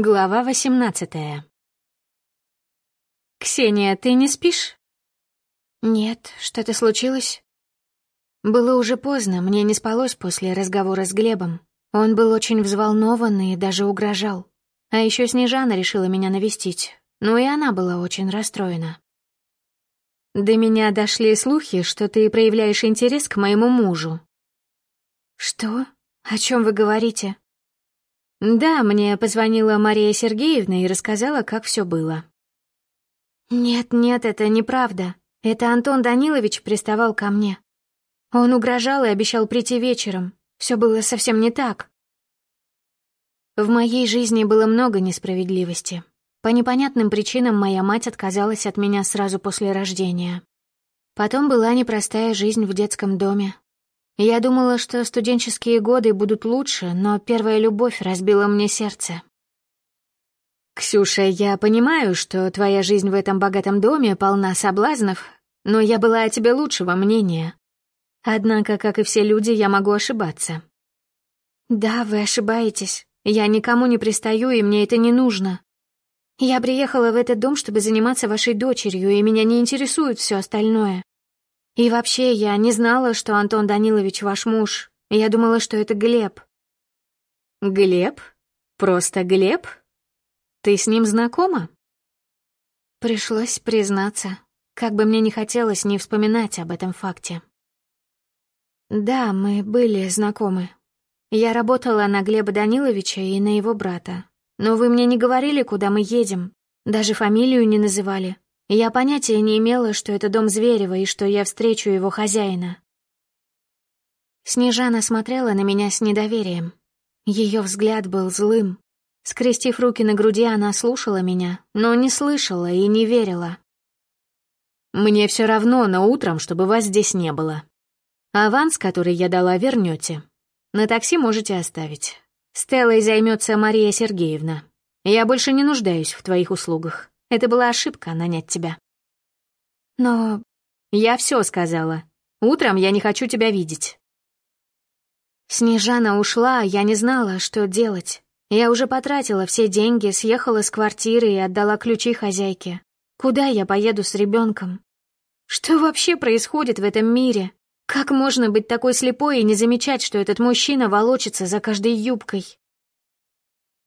Глава восемнадцатая. «Ксения, ты не спишь?» «Нет, что-то случилось?» Было уже поздно, мне не спалось после разговора с Глебом. Он был очень взволнован и даже угрожал. А еще Снежана решила меня навестить, но и она была очень расстроена. «До меня дошли слухи, что ты проявляешь интерес к моему мужу». «Что? О чем вы говорите?» «Да, мне позвонила Мария Сергеевна и рассказала, как все было». «Нет, нет, это неправда. Это Антон Данилович приставал ко мне. Он угрожал и обещал прийти вечером. Все было совсем не так». В моей жизни было много несправедливости. По непонятным причинам моя мать отказалась от меня сразу после рождения. Потом была непростая жизнь в детском доме, я думала, что студенческие годы будут лучше, но первая любовь разбила мне сердце. «Ксюша, я понимаю, что твоя жизнь в этом богатом доме полна соблазнов, но я была о тебе лучшего мнения. Однако, как и все люди, я могу ошибаться». «Да, вы ошибаетесь. Я никому не пристаю, и мне это не нужно. Я приехала в этот дом, чтобы заниматься вашей дочерью, и меня не интересует все остальное. И вообще, я не знала, что Антон Данилович ваш муж. Я думала, что это Глеб. Глеб? Просто Глеб? Ты с ним знакома? Пришлось признаться, как бы мне не хотелось не вспоминать об этом факте. Да, мы были знакомы. Я работала на Глеба Даниловича и на его брата. Но вы мне не говорили, куда мы едем, даже фамилию не называли. Я понятия не имела, что это дом Зверева и что я встречу его хозяина. Снежана смотрела на меня с недоверием. Ее взгляд был злым. Скрестив руки на груди, она слушала меня, но не слышала и не верила. «Мне все равно, но утром, чтобы вас здесь не было. Аванс, который я дала, вернете. На такси можете оставить. Стеллой займется Мария Сергеевна. Я больше не нуждаюсь в твоих услугах. Это была ошибка нанять тебя. Но я все сказала. Утром я не хочу тебя видеть. Снежана ушла, а я не знала, что делать. Я уже потратила все деньги, съехала с квартиры и отдала ключи хозяйке. Куда я поеду с ребенком? Что вообще происходит в этом мире? Как можно быть такой слепой и не замечать, что этот мужчина волочится за каждой юбкой?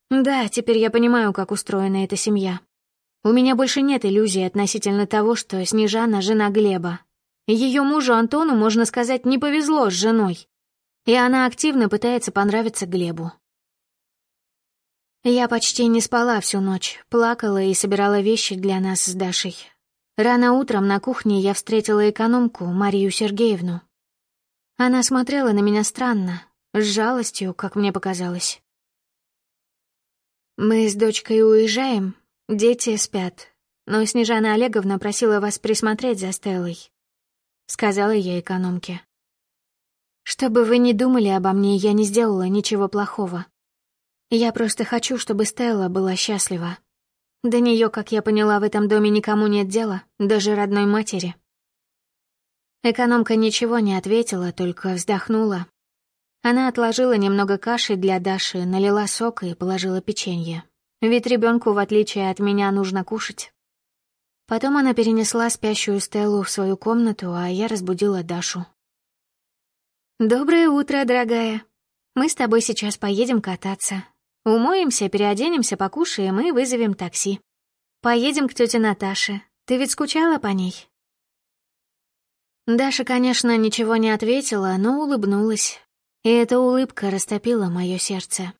Да, теперь я понимаю, как устроена эта семья. У меня больше нет иллюзий относительно того, что Снежана — жена Глеба. Ее мужу Антону, можно сказать, не повезло с женой. И она активно пытается понравиться Глебу. Я почти не спала всю ночь, плакала и собирала вещи для нас с Дашей. Рано утром на кухне я встретила экономку Марию Сергеевну. Она смотрела на меня странно, с жалостью, как мне показалось. «Мы с дочкой уезжаем, Дети спят, но Снежана Олеговна просила вас присмотреть за Стеллой. Сказала я экономке. Чтобы вы не думали обо мне, я не сделала ничего плохого. Я просто хочу, чтобы Стелла была счастлива. До нее, как я поняла, в этом доме никому нет дела, даже родной матери. Экономка ничего не ответила, только вздохнула. Она отложила немного каши для Даши, налила сок и положила печенье. Ведь ребенку, в отличие от меня, нужно кушать. Потом она перенесла спящую Стеллу в свою комнату, а я разбудила Дашу. «Доброе утро, дорогая. Мы с тобой сейчас поедем кататься. Умоемся, переоденемся, покушаем и вызовем такси. Поедем к тете Наташе. Ты ведь скучала по ней?» Даша, конечно, ничего не ответила, но улыбнулась. И эта улыбка растопила мое сердце.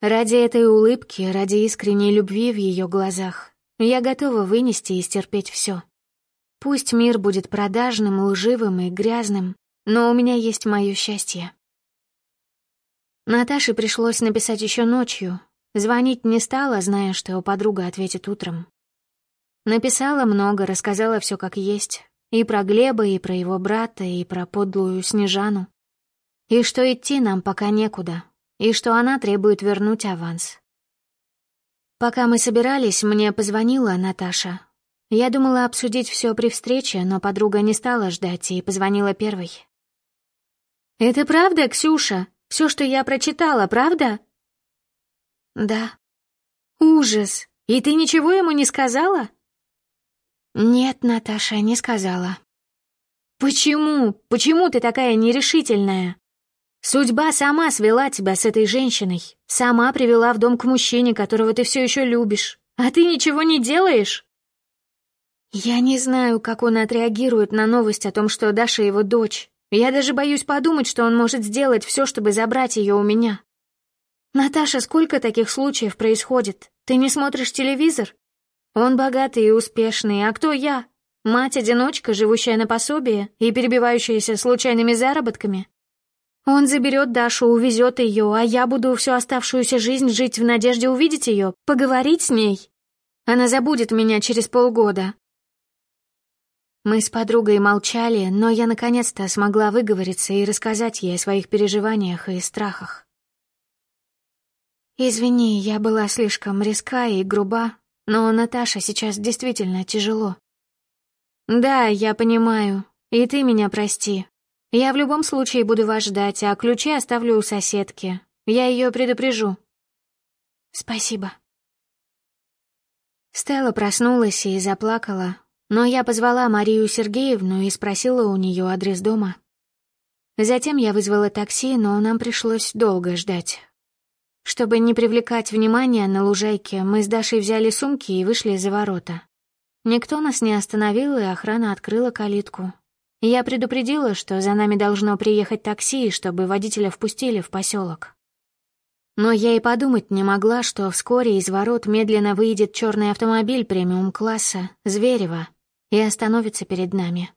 Ради этой улыбки, ради искренней любви в ее глазах, я готова вынести и стерпеть все. Пусть мир будет продажным, лживым и грязным, но у меня есть мое счастье. Наташе пришлось написать еще ночью. Звонить не стала, зная, что подруга ответит утром. Написала много, рассказала все как есть. И про Глеба, и про его брата, и про подлую Снежану. И что идти нам пока некуда, и что она требует вернуть аванс. Пока мы собирались, мне позвонила Наташа. Я думала обсудить все при встрече, но подруга не стала ждать и позвонила первой. «Это правда, Ксюша? Все, что я прочитала, правда?» «Да». Ужас! И ты ничего ему не сказала? Нет, Наташа, не сказала. Почему? Почему ты такая нерешительная? Судьба сама свела тебя с этой женщиной, сама привела в дом к мужчине, которого ты все еще любишь, а ты ничего не делаешь? Я не знаю, как он отреагирует на новость о том, что Даша его дочь. Я даже боюсь подумать, что он может сделать все, чтобы забрать ее у меня. Наташа, сколько таких случаев происходит? Ты не смотришь телевизор? Он богатый и успешный, а кто я? Мать-одиночка, живущая на пособие и перебивающаяся случайными заработками? Он заберет Дашу, увезет ее, а я буду всю оставшуюся жизнь жить в надежде увидеть ее, поговорить с ней. Она забудет меня через полгода. Мы с подругой молчали, но я наконец-то смогла выговориться и рассказать ей о своих переживаниях и страхах. Извини, я была слишком резка и груба, но Наташа сейчас действительно тяжело. Да, я понимаю, и ты меня прости, я в любом случае буду вас ждать, а ключи оставлю у соседки. Я ее предупрежу. Спасибо. Стелла проснулась и заплакала, но я позвала Марию Сергеевну и спросила у нее адрес дома. Затем я вызвала такси, но нам пришлось долго ждать. Чтобы не привлекать внимания на лужайке, мы с Дашей взяли сумки и вышли за ворота. Никто нас не остановил, и охрана открыла калитку, я предупредила, что за нами должно приехать такси, чтобы водителя впустили в поселок. Но я и подумать не могла, что вскоре из ворот медленно выйдет черный автомобиль премиум-класса «Зверева» и остановится перед нами.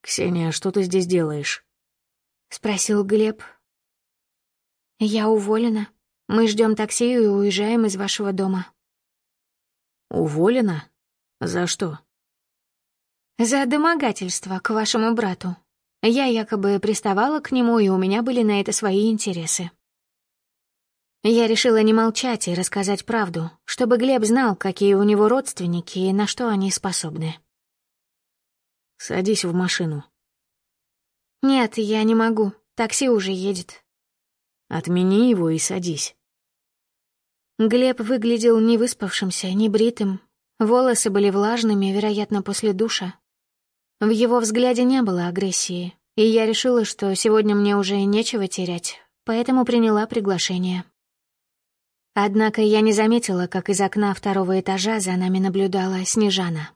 «Ксения, что ты здесь делаешь?» — спросил Глеб. «Я уволена. Мы ждем такси и уезжаем из вашего дома». «Уволена? За что?» За домогательство к вашему брату. Я якобы приставала к нему, и у меня были на это свои интересы. Я решила не молчать и рассказать правду, чтобы Глеб знал, какие у него родственники и на что они способны. «Садись в машину». «Нет, я не могу. Такси уже едет». «Отмени его и садись». Глеб выглядел невыспавшимся, небритым. Волосы были влажными, вероятно, после душа. В его взгляде не было агрессии, и я решила, что сегодня мне уже нечего терять, поэтому приняла приглашение. Однако я не заметила, как из окна второго этажа за нами наблюдала Снежана.